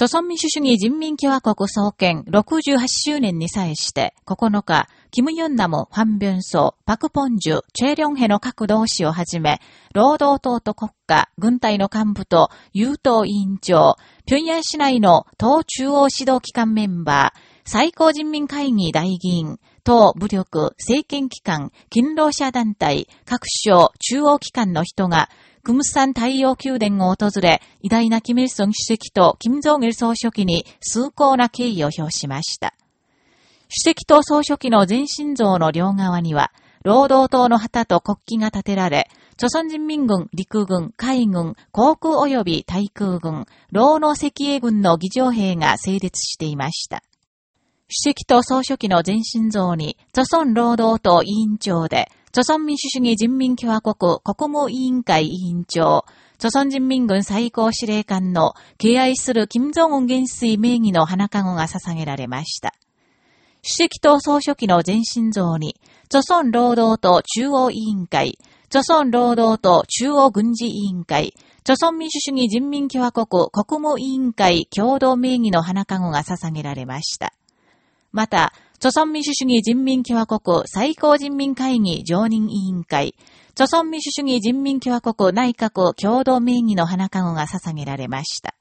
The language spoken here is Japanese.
朝鮮民主主義人民共和国創建68周年に際して9日、キム・ユンナム、ファン・ビョンソ、パク・ポンジュ、チェ・リョンヘの各同志をはじめ、労働党と国家、軍隊の幹部と、優等委員長、平壌市内の党中央指導機関メンバー、最高人民会議大議員、党武力、政権機関、勤労者団体、各省、中央機関の人が、クムスサン太陽宮殿を訪れ、偉大なキム・イルソン主席とキム・ジョン・イル総書記に崇高な敬意を表しました。主席と総書記の全身像の両側には、労働党の旗と国旗が立てられ、朝鮮人民軍、陸軍、海軍、航空及び対空軍、労農赤衛軍の議場兵が整列していました。主席と総書記の全身像に、朝鮮労働党委員長で、朝鮮民主主義人民共和国国務委員会委員長、朝鮮人民軍最高司令官の敬愛する金正恩元帥名義の花籠が捧げられました。主席と総書記の全身像に、朝鮮労働党中央委員会、朝鮮労働党中央軍事委員会、朝鮮民主主義人民共和国国務委員会共同名義の花籠が捧げられました。また、朝鮮民主主義人民共和国最高人民会議常任委員会、朝鮮民主主義人民共和国内閣共同名義の花籠が捧げられました。